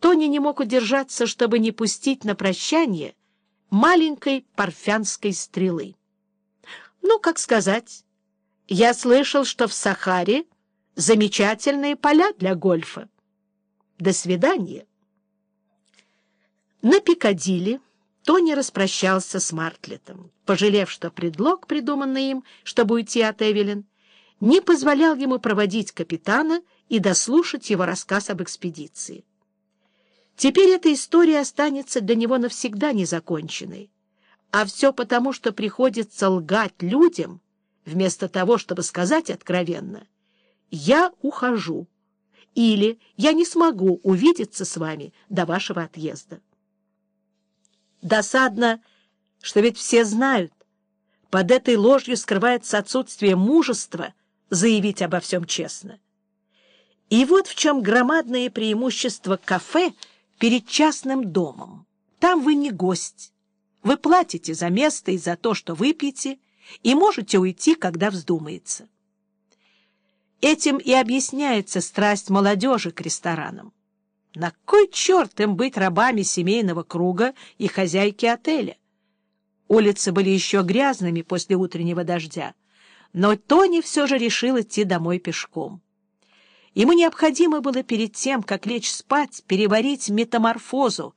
Тони не мог удержаться, чтобы не пустить на прощание маленькой парфянской стрелы. Ну, как сказать, я слышал, что в Сахаре замечательные поля для гольфа. До свидания. На Пикадилли Тони распрощался с Мартлетом, пожалев, что предлог, придуманный им, чтобы уйти от Эвелин, не позволял ему проводить капитана и дослушать его рассказ об экспедиции. Теперь эта история останется для него навсегда незаконченной. А все потому, что приходится лгать людям, вместо того, чтобы сказать откровенно «Я ухожу» или «Я не смогу увидеться с вами до вашего отъезда». Досадно, что ведь все знают, под этой ложью скрывается отсутствие мужества заявить обо всем честно. И вот в чем громадное преимущество кафе перед частным домом. Там вы не гость. Вы платите за место и за то, что выпьете, и можете уйти, когда вздумается. Этим и объясняется страсть молодежи к ресторанам. На кой черт им быть рабами семейного круга и хозяйки отеля? Улицы были еще грязными после утреннего дождя, но Тони все же решил идти домой пешком. Ему необходимо было перед тем, как лечь спать, переварить метаморфозу,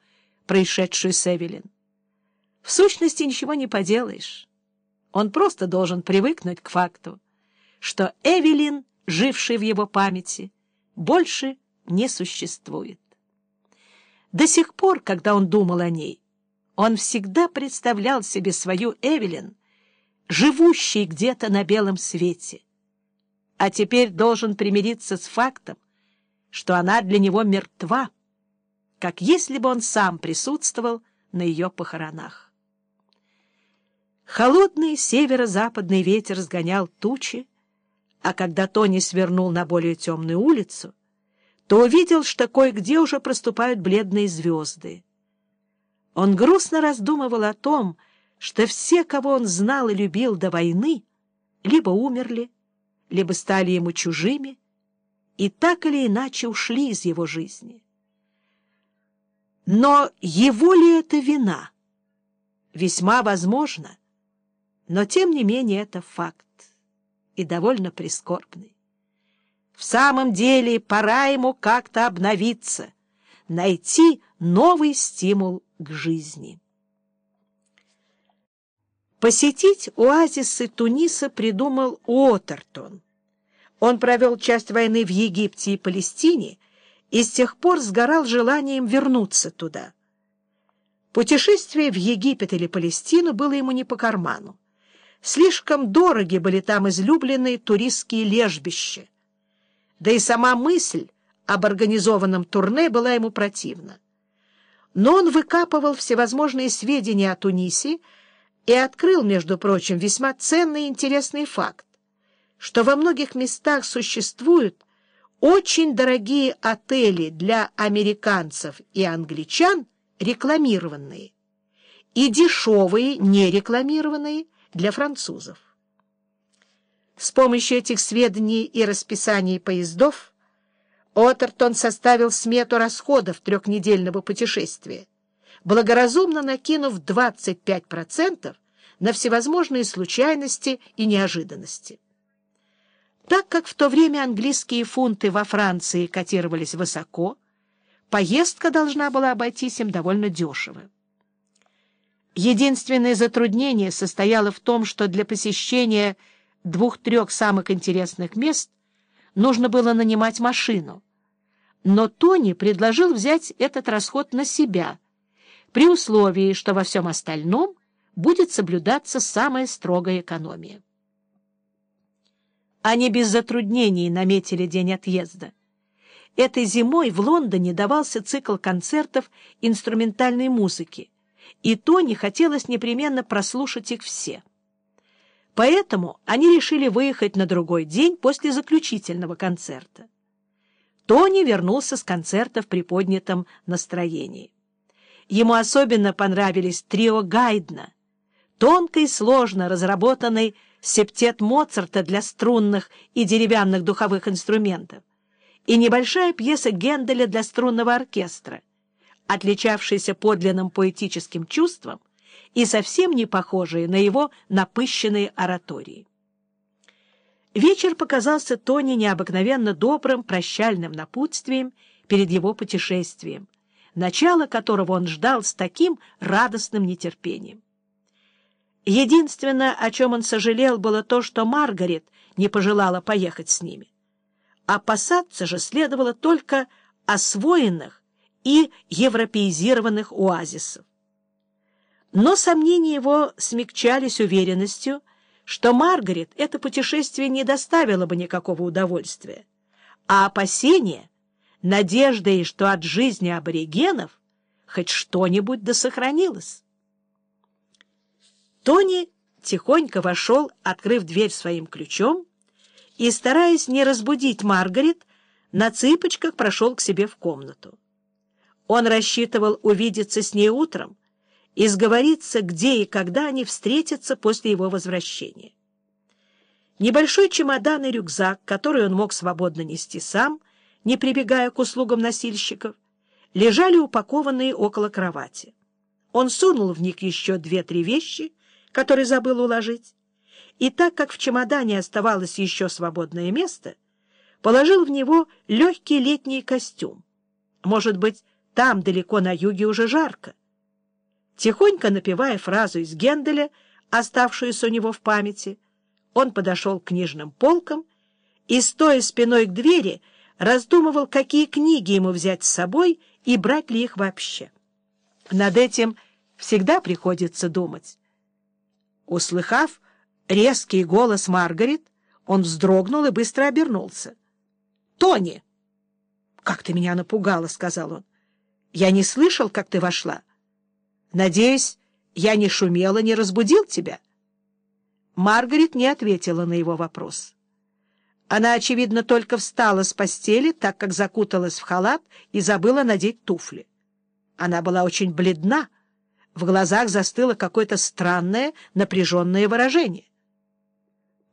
происшедшую с Эвелин. В сущности, ничего не поделаешь. Он просто должен привыкнуть к факту, что Эвелин, живший в его памяти, больше не существует. До сих пор, когда он думал о ней, он всегда представлял себе свою Эвелин, живущей где-то на белом свете, а теперь должен примириться с фактом, что она для него мертва, как если бы он сам присутствовал на ее похоронах. Холодный северо-западный ветер сгонял тучи, а когда Тони свернул на более темную улицу, то увидел, что кое-где уже проступают бледные звезды. Он грустно раздумывал о том, что все, кого он знал и любил до войны, либо умерли, либо стали ему чужими, и так или иначе ушли из его жизни. Но его ли это вина? Весьма возможно, но тем не менее это факт, и довольно прискорбный. В самом деле пора ему как-то обновиться, найти новый стимул к жизни. Посетить оазисы Туниса придумал Уотертон. Он провел часть войны в Египте и Палестине и с тех пор сгорал желанием вернуться туда. Путешествие в Египет или Палестину было ему не по карману. Слишком дороги были там излюбленные туристские лежбища. Да и сама мысль об организованном турне была ему противна. Но он выкапывал всевозможные сведения о Тунисе, и открыл, между прочим, весьма ценный и интересный факт, что во многих местах существуют очень дорогие отели для американцев и англичан, рекламированные, и дешевые, нерекламированные для французов. С помощью этих сведений и расписаний поездов Отертон составил смету расходов трехнедельного путешествия, благоразумно накинув 25% на всевозможные случайности и неожиданности. Так как в то время английские фунты во Франции котировались высоко, поездка должна была обойтись им довольно дешево. Единственное затруднение состояло в том, что для посещения двух-трех самых интересных мест нужно было нанимать машину. Но Тони предложил взять этот расход на себя — при условии, что во всем остальном будет соблюдаться самая строгая экономия. Они без затруднений наметили день отъезда. Этой зимой в Лондоне давался цикл концертов инструментальной музыки, и Тони хотелось непременно прослушать их все. Поэтому они решили выехать на другой день после заключительного концерта. Тони вернулся с концерта в приподнятом настроении. Ему особенно понравились трио Гайдна, тонко и сложно разработанный септет Моцарта для струнных и деревянных духовых инструментов и небольшая пьеса Генделя для струнного оркестра — отличавшийся подлинным поэтическим чувством и совсем не похожий на его напыщенные оратории. Вечер показался Тони необыкновенно добрым прощальным напутствием перед его путешествием, начало которого он ждал с таким радостным нетерпением. Единственное, о чем он сожалел, было то, что Маргарет не пожелала поехать с ними. Опасаться же следовало только освоенных и европеизированных оазисов. Но сомнения его смягчались уверенностью, что Маргарет это путешествие не доставило бы никакого удовольствия, а опасения — надеждой, что от жизни аборигенов хоть что-нибудь досохранилось. Тони тихонько вошел, открыв дверь своим ключом, и, стараясь не разбудить Маргарет, на цыпочках прошел к себе в комнату. Он рассчитывал увидеться с ней утром и сговориться, где и когда они встретятся после его возвращения. Небольшой чемодан и рюкзак, который он мог свободно нести сам, не прибегая к услугам носильщиков, лежали упакованные около кровати. Он сунул в них еще две-три вещи, которые забыл уложить, и так как в чемодане оставалось еще свободное место, положил в него легкий летний костюм. Может быть, там, далеко на юге, уже жарко. Тихонько напевая фразу из Генделя, оставшуюся у него в памяти, он подошел к книжным полкам и, стоя спиной к двери, раздумывал, какие книги ему взять с собой и брать ли их вообще. Над этим всегда приходится думать. Услыхав резкий голос Маргарет, он вздрогнул и быстро обернулся. — Тони! — Как ты меня напугала, — сказал он. — Я не слышал, как ты вошла. Надеюсь, я не шумела, не разбудил тебя? Маргарет не ответила на его вопрос. Она, очевидно, только встала с постели, так как закуталась в халат и забыла надеть туфли. Она была очень бледна, в глазах застыло какое-то странное напряженное выражение.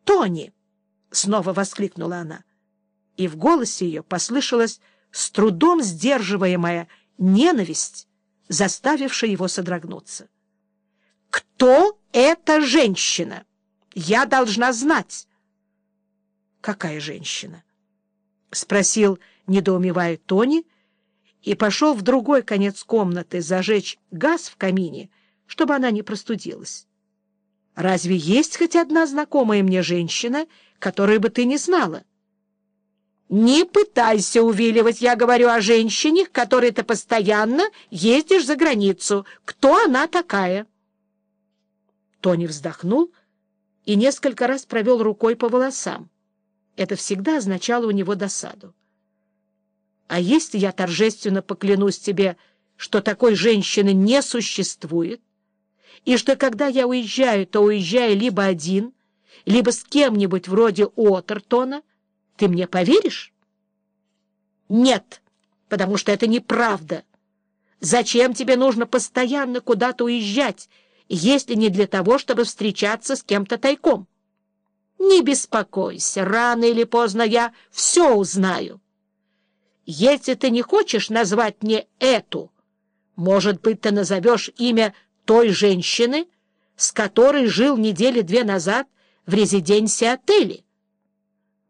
«Тони!» — снова воскликнула она, и в голосе ее послышалась с трудом сдерживаемая ненависть, заставившая его содрогнуться. «Кто эта женщина? Я должна знать!» «Какая женщина?» — спросил, недоумевая Тони, и пошел в другой конец комнаты зажечь газ в камине, чтобы она не простудилась. Разве есть хоть одна знакомая мне женщина, которую бы ты не знала? Не пытайся увиливать, я говорю о женщине, к которой ты постоянно ездишь за границу. Кто она такая? Тони вздохнул и несколько раз провел рукой по волосам. Это всегда означало у него досаду. А если я торжественно поклянусь тебе, что такой женщины не существует, и что когда я уезжаю, то уезжаю либо один, либо с кем-нибудь вроде Уотертона, ты мне поверишь? Нет, потому что это неправда. Зачем тебе нужно постоянно куда-то уезжать, если не для того, чтобы встречаться с кем-то тайком? Не беспокойся, рано или поздно я все узнаю. Если ты не хочешь назвать мне эту, может быть, ты назовешь имя той женщины, с которой жил недели две назад в резиденции отеля.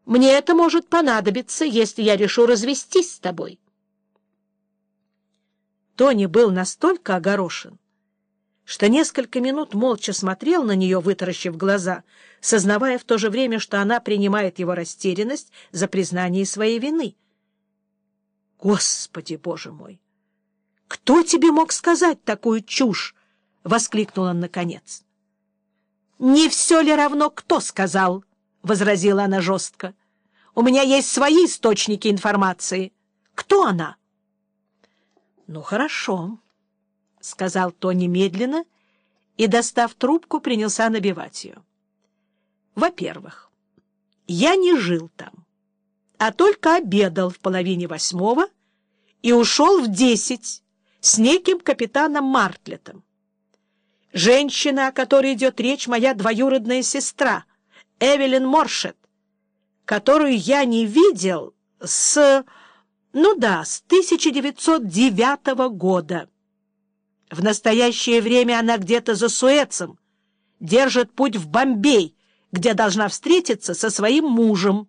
Мне это может понадобиться, если я решу развестись с тобой. Тони был настолько огорошен, что несколько минут молча смотрел на нее, вытаращив глаза, сознавая в то же время, что она принимает его растерянность за признание своей вины. «Господи, Боже мой! Кто тебе мог сказать такую чушь?» — воскликнул он наконец. «Не все ли равно, кто сказал?» — возразила она жестко. «У меня есть свои источники информации. Кто она?» «Ну, хорошо», — сказал Тони медленно и, достав трубку, принялся набивать ее. «Во-первых, я не жил там, а только обедал в половине восьмого и ушел в десять с неким капитаном Мартлетом. Женщина, о которой идет речь, моя двоюродная сестра, Эвелин Моршет, которую я не видел с... Ну да, с 1909 года. В настоящее время она где-то за Суэцем, держит путь в Бомбей, где должна встретиться со своим мужем.